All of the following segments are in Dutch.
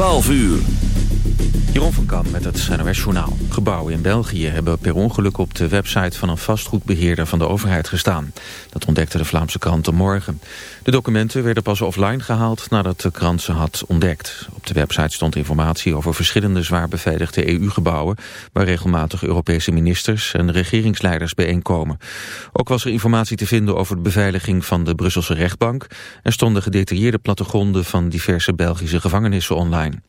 12 uur. Jeroen van Kam met het NOS Journaal. Gebouwen in België hebben per ongeluk op de website van een vastgoedbeheerder van de overheid gestaan. Dat ontdekte de Vlaamse krant Morgen. De documenten werden pas offline gehaald nadat de krant ze had ontdekt. Op de website stond informatie over verschillende zwaar beveiligde EU-gebouwen... waar regelmatig Europese ministers en regeringsleiders bijeenkomen. Ook was er informatie te vinden over de beveiliging van de Brusselse rechtbank... en stonden gedetailleerde plattegronden van diverse Belgische gevangenissen online.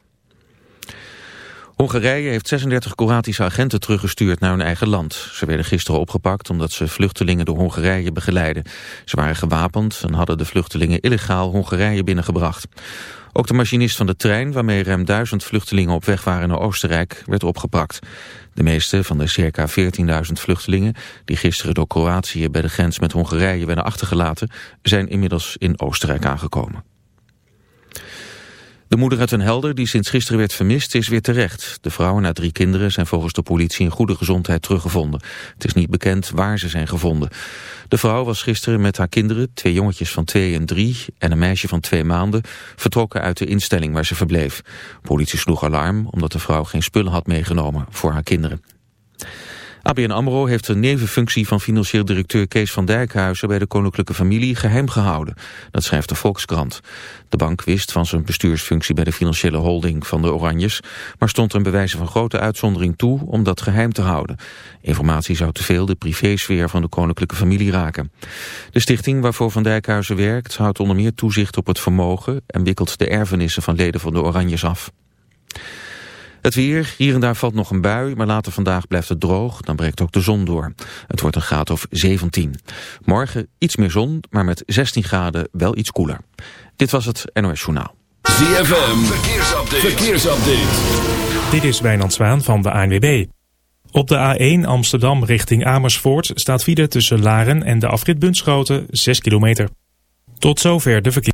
Hongarije heeft 36 Kroatische agenten teruggestuurd naar hun eigen land. Ze werden gisteren opgepakt omdat ze vluchtelingen door Hongarije begeleiden. Ze waren gewapend en hadden de vluchtelingen illegaal Hongarije binnengebracht. Ook de machinist van de trein, waarmee ruim duizend vluchtelingen op weg waren naar Oostenrijk, werd opgepakt. De meeste van de circa 14.000 vluchtelingen die gisteren door Kroatië bij de grens met Hongarije werden achtergelaten, zijn inmiddels in Oostenrijk aangekomen. De moeder uit een helder, die sinds gisteren werd vermist, is weer terecht. De vrouwen na drie kinderen zijn volgens de politie in goede gezondheid teruggevonden. Het is niet bekend waar ze zijn gevonden. De vrouw was gisteren met haar kinderen, twee jongetjes van twee en drie... en een meisje van twee maanden, vertrokken uit de instelling waar ze verbleef. Politie sloeg alarm omdat de vrouw geen spullen had meegenomen voor haar kinderen. ABN AMRO heeft een nevenfunctie van financieel directeur Kees van Dijkhuizen bij de koninklijke familie geheim gehouden. Dat schrijft de Volkskrant. De bank wist van zijn bestuursfunctie bij de financiële holding van de Oranjes, maar stond een bewijzen van grote uitzondering toe om dat geheim te houden. Informatie zou te veel de privésfeer van de koninklijke familie raken. De stichting waarvoor Van Dijkhuizen werkt houdt onder meer toezicht op het vermogen en wikkelt de erfenissen van leden van de Oranjes af. Het weer, hier en daar valt nog een bui, maar later vandaag blijft het droog. Dan breekt ook de zon door. Het wordt een graad of 17. Morgen iets meer zon, maar met 16 graden wel iets koeler. Dit was het NOS Journaal. ZFM, verkeersupdate. verkeersupdate. Dit is Wijnand Zwaan van de ANWB. Op de A1 Amsterdam richting Amersfoort staat file tussen Laren en de afrit Bunschoten 6 kilometer. Tot zover de verkeer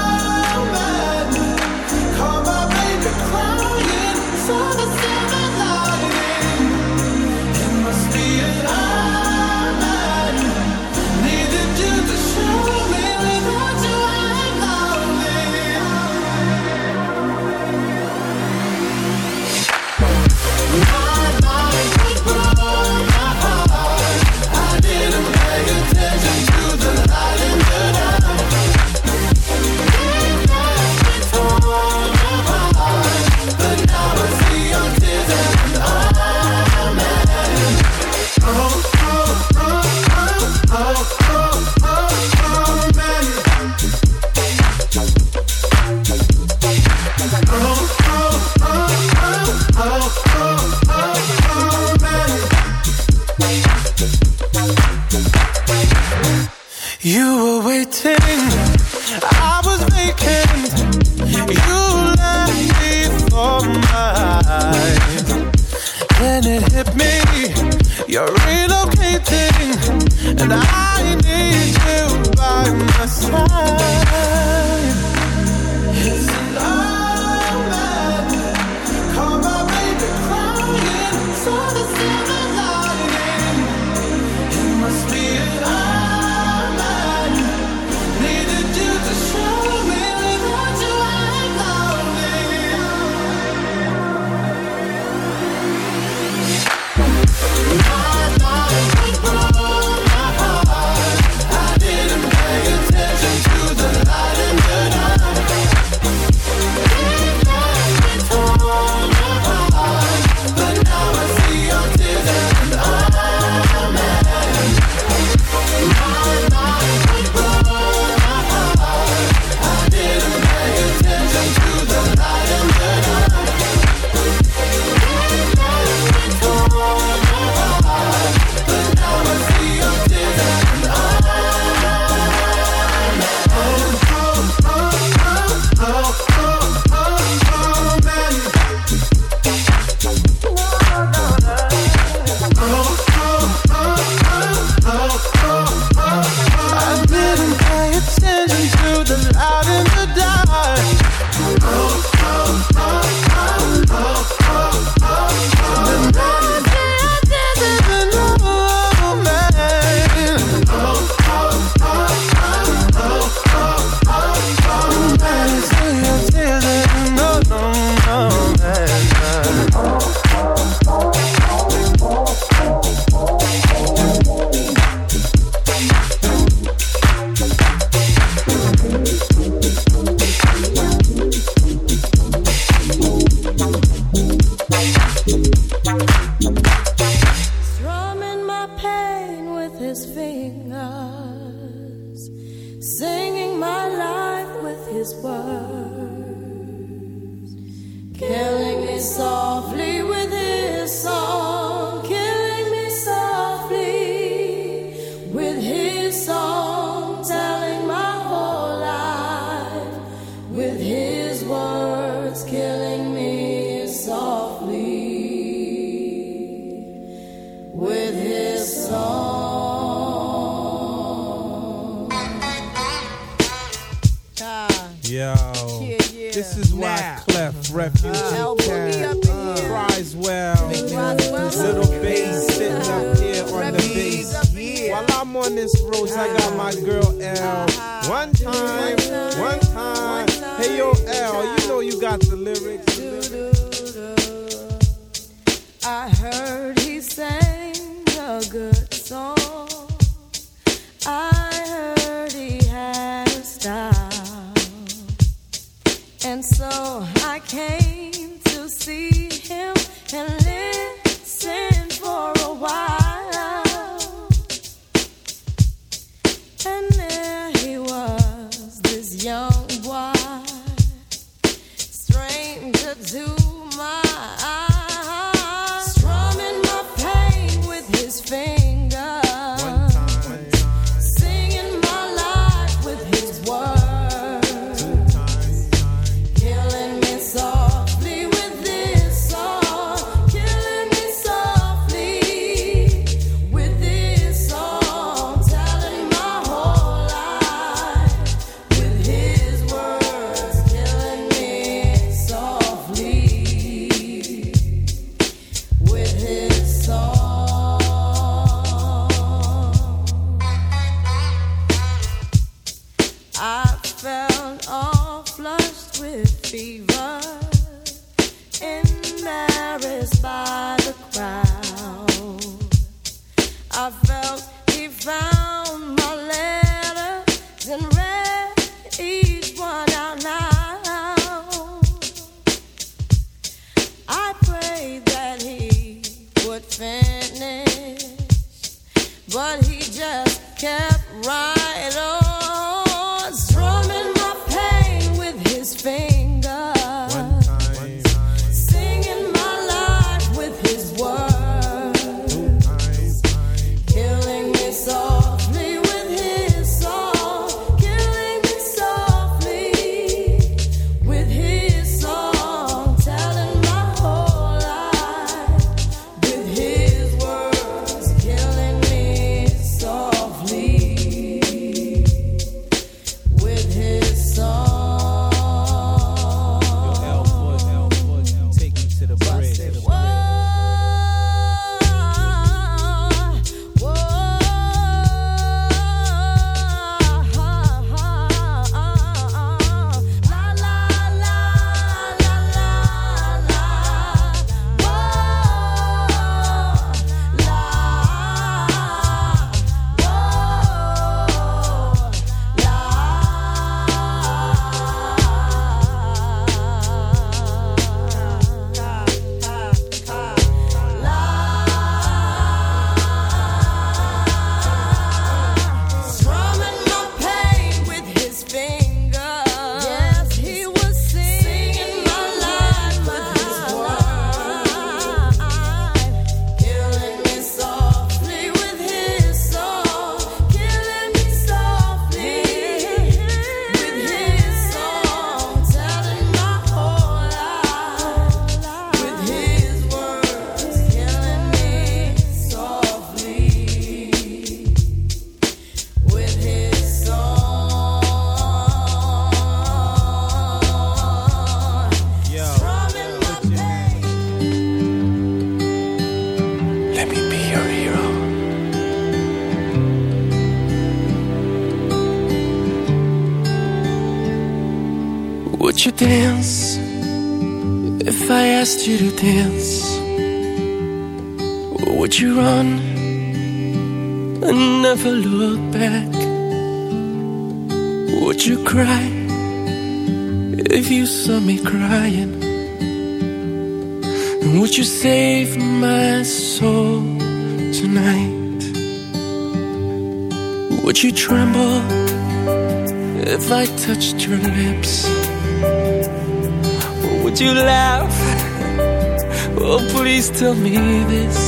tell me this.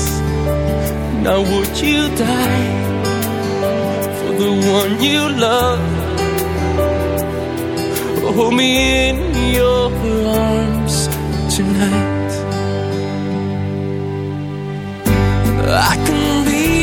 Now, would you die for the one you love? Hold me in your arms tonight. I can be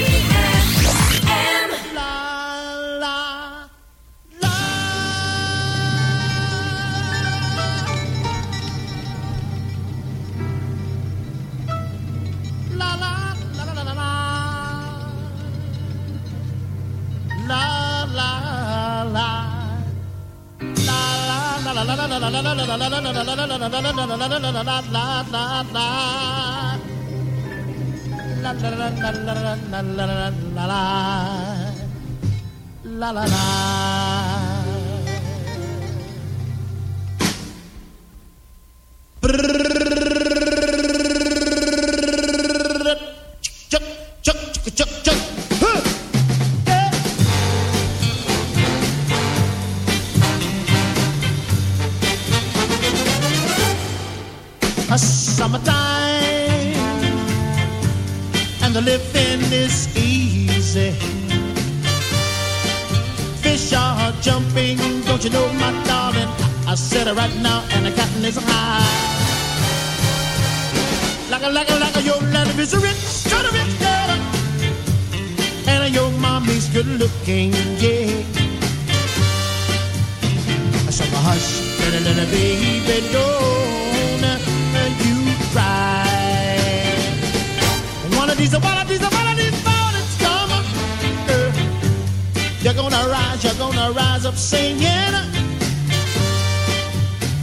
You're gonna rise, you're gonna rise up singing.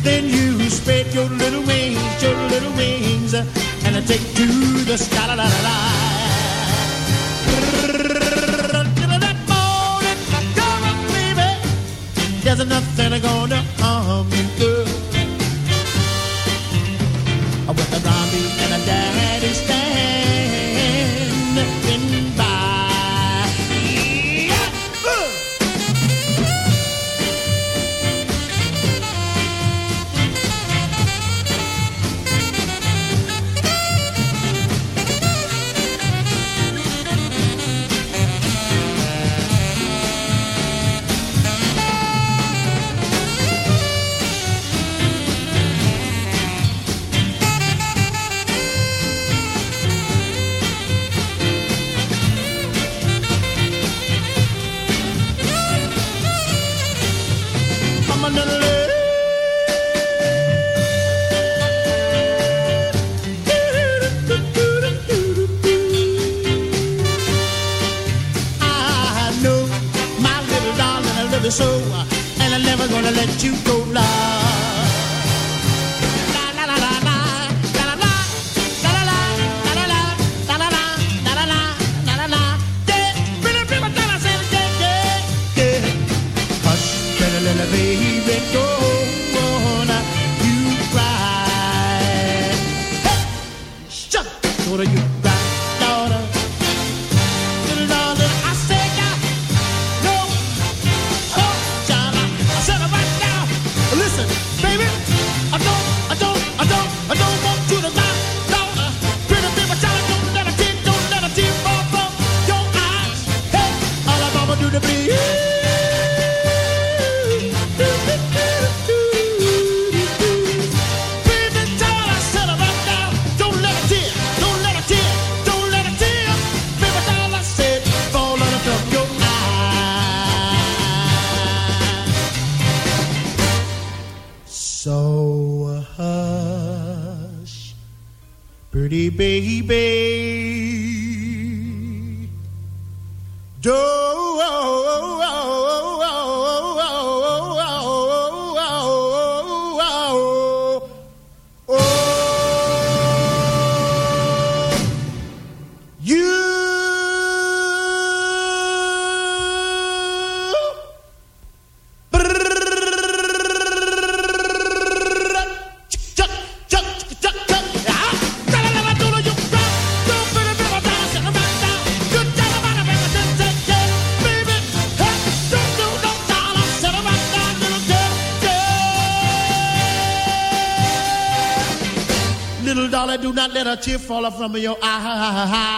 Then you spread your little wings, your little wings, and I take to the sky. La, la, la, la. There's nothing gonna harm you, girl. Tear from your ah, eye.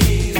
breathe